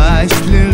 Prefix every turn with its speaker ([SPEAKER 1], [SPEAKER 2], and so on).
[SPEAKER 1] Başlı